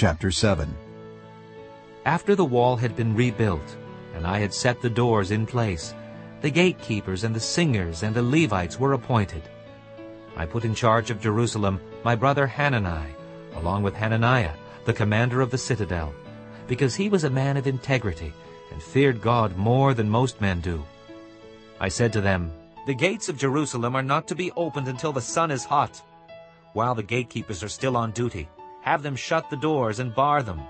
Chapter 7 After the wall had been rebuilt, and I had set the doors in place, the gatekeepers and the singers and the Levites were appointed. I put in charge of Jerusalem my brother Hanani, along with Hananiah, the commander of the citadel, because he was a man of integrity and feared God more than most men do. I said to them, The gates of Jerusalem are not to be opened until the sun is hot. While the gatekeepers are still on duty, have them shut the doors and bar them.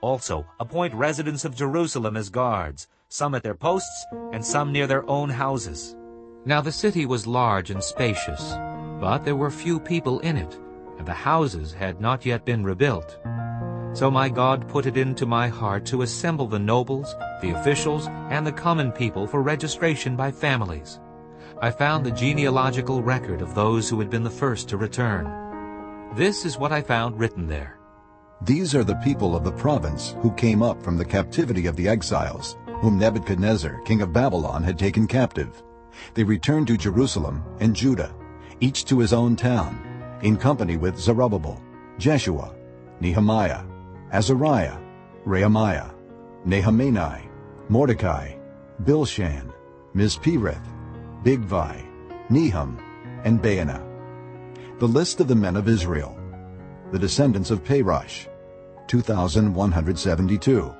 Also, appoint residents of Jerusalem as guards, some at their posts and some near their own houses. Now the city was large and spacious, but there were few people in it, and the houses had not yet been rebuilt. So my God put it into my heart to assemble the nobles, the officials, and the common people for registration by families. I found the genealogical record of those who had been the first to return. This is what I found written there. These are the people of the province who came up from the captivity of the exiles, whom Nebuchadnezzar, king of Babylon, had taken captive. They returned to Jerusalem and Judah, each to his own town, in company with Zerubbabel, Jeshua, Nehemiah, Azariah, Raamiah, Nahamani, Mordecai, Bilshan, Mispereth, Bigvai, Nehum, and Baanah. The list of the men of Israel, the descendants of Parosh, 2,172,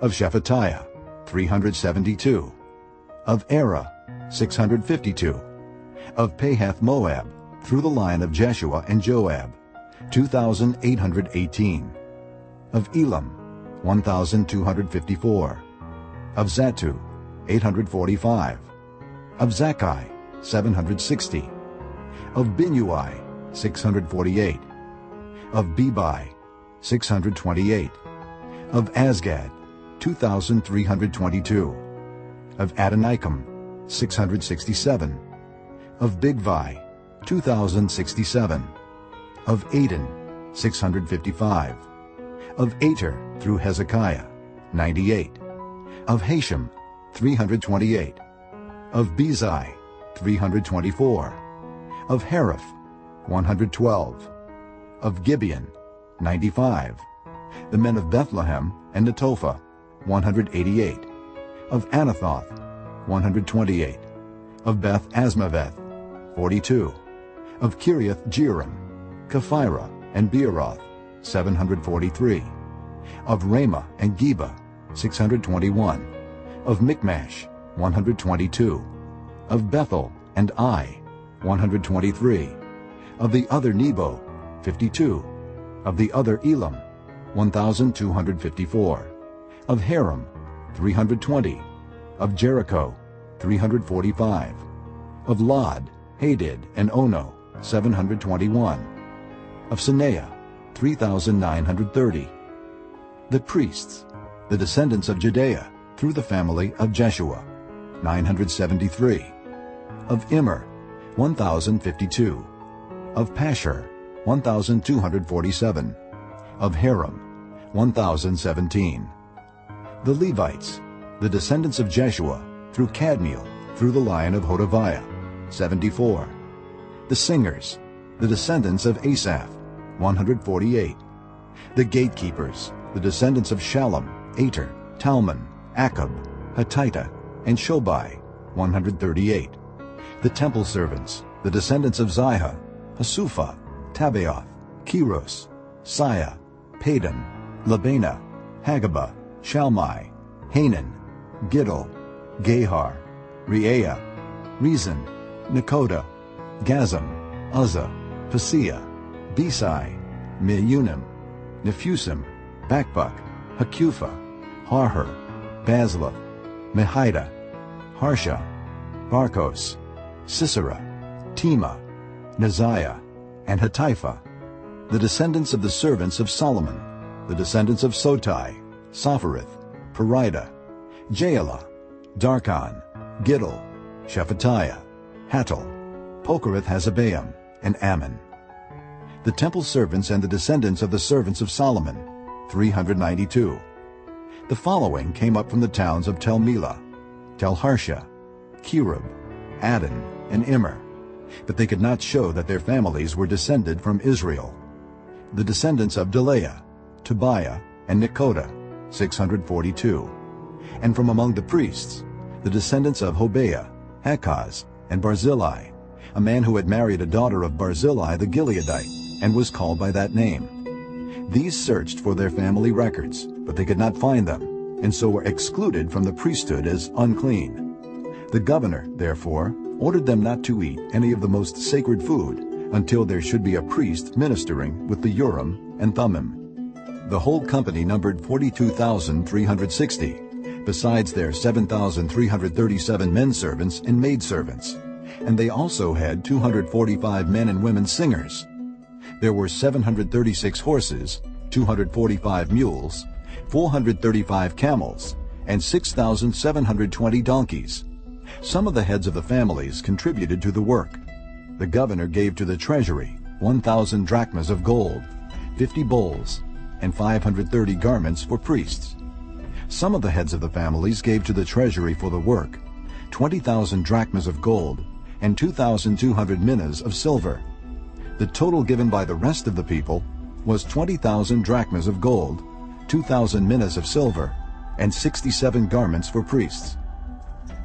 of Shephatiah, 372, of Arah, 652, of Pahath Moab, through the line of Jeshua and Joab, 2,818, of Elam, 1,254, of Zattu, 845, of Zakkai, 760, of Binnui, 648, of Bebai, 628, of Azgad, 2,322, of Adonikam, 667, of Bigvai, 2,067, of Adin, 655, of Ater through Hezekiah, 98, of Hashum, 328, of Bezai, 324, of Hariph, 112, of Gibeon, 95, the men of Bethlehem and Netophah, 188, of Anathoth, 128, of Beth Azmaveth, 42, of Kiriath Jearim, Kephirah, and Beeroth, 743, of Ramah and Geba, 621, of Mikmash, 122, of Bethel and Ai, 123, of the other Nebo, 52, of the other Elam, 1,254, of Harim, 320, of Jericho, 345, of Lod, Hadid, and Ono, 721, of Senaah, 3,930. The priests, the descendants of Jedaiah, through the family of Jeshua, 973. Of Immer, 1,052. Of Pashhur, 1,247. Of Harim, 1,017. The Levites, the descendants of Jeshua, through Kadmiel, through the line of Hodaviah, 74. The singers, the descendants of Asaph, 148. The gatekeepers, the descendants of Shallum, Ater, Talmon, Akkub, Hatita, and Shobai, 138. The temple servants, the descendants of Ziha, Hasupha, Tabbaoth, Keros, Sia, Padon, Lebana, Hagaba, Shalmai, Hanan, Giddel, Gahar, Reaiah, Rezin, Nekoda, Gazzam, Uzza, Paseah, Besai, Meunim, Nephussim, Bakbuk, Hakupha, Harhur, Bazluth, Mehida, Harsha, Barkos, Sisera, Temah, Neziah, and Hatipha, the descendants of the servants of Solomon, the descendants of Sotai, Sophereth, Perida, Jaala, Darkon, Giddel, Shephatiah, Hattil, Pokereth Hazzebaim, and Amon. The temple servants and the descendants of the servants of Solomon, 392. The following came up from the towns of Tel Melah, Tel Harsha, Kerub, Addon, and Immer, but they could not show that their families were descended from Israel. The descendants of Delaiah, Tobiah, and Nekoda, 642. And from among the priests, the descendants of Hobaiah, Hakkoz, and Barzillai, a man who had married a daughter of Barzillai the Gileadite, and was called by that name. These searched for their family records, but they could not find them, and so were excluded from the priesthood as unclean. The governor, therefore, ordered them not to eat any of the most sacred food until there should be a priest ministering with the Urim and Thummim. The whole company numbered 42,360, besides their 7,337 men servants and maid servants, and they also had 245 men and women singers. There were 736 horses, 245 mules, 435 camels, and 6,720 donkeys. Some of the heads of the families contributed to the work. The governor gave to the treasury 1,000 drachmas of gold, 50 bowls, and 530 garments for priests. Some of the heads of the families gave to the treasury for the work 20,000 drachmas of gold and 2,200 minas of silver. The total given by the rest of the people was 20,000 drachmas of gold, 2,000 minas of silver, and 67 garments for priests.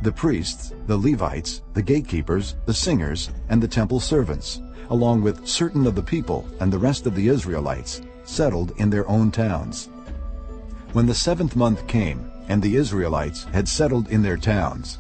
The priests, the Levites, the gatekeepers, the singers, and the temple servants, along with certain of the people and the rest of the Israelites, settled in their own towns. When the seventh month came, and the Israelites had settled in their towns,